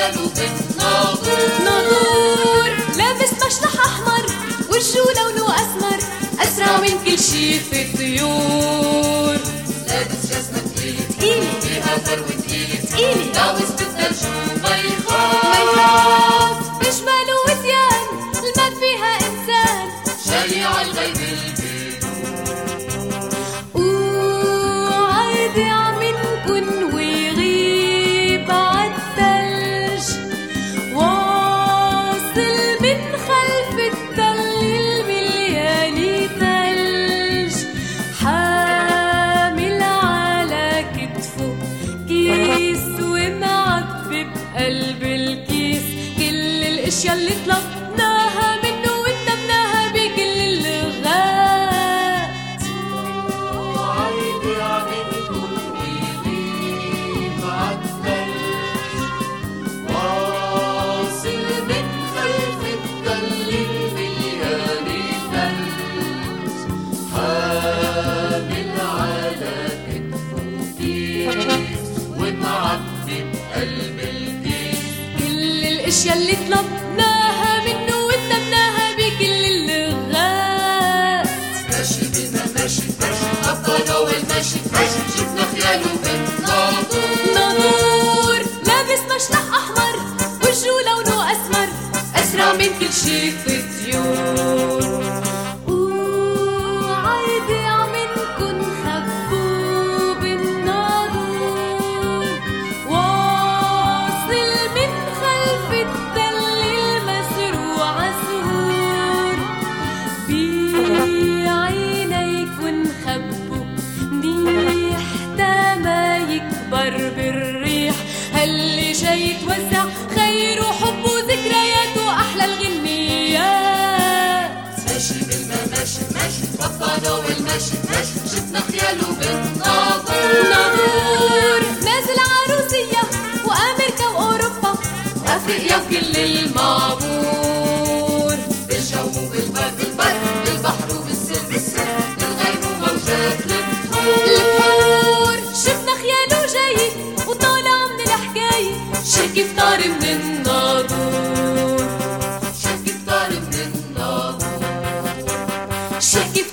خياله بالناظور ناظور لابس مشلح أحمر وجهه لونه أسمر. أسرع من كل شي في الطيور. لابس جزمة تقيلة تقيلة فيها فرو تقيلة تقيلة داوس بالثلج الأشياء اللي طلبناها منه وندمناها بكل اللغات. وعيدي عم نكون ويغيب عالثلج واصل من خلف التل المليان ثلج حامل على كتفه كيس ومعبي بقلب الكيس الاشياء اللي طلبناها منه وندمناها بكل اللغات ماشي بنا ماشي ماشي. أبطال أول ماشي ماشي. شفنا خياله بالناظور نور لابس مشلح أحمر وجهه لونه أسمر. أسرع من كل شي في يكبر بالريح هاللي جاي يتوزع خير وحب وذكريات واحلى الغنيات؟ ماشي بالما ماشي ماشي أبطال أول ماشي شفنا خياله بالناظور نازل عروسية وأمريكا وأوروبا. أفريقيا وكل Shake it.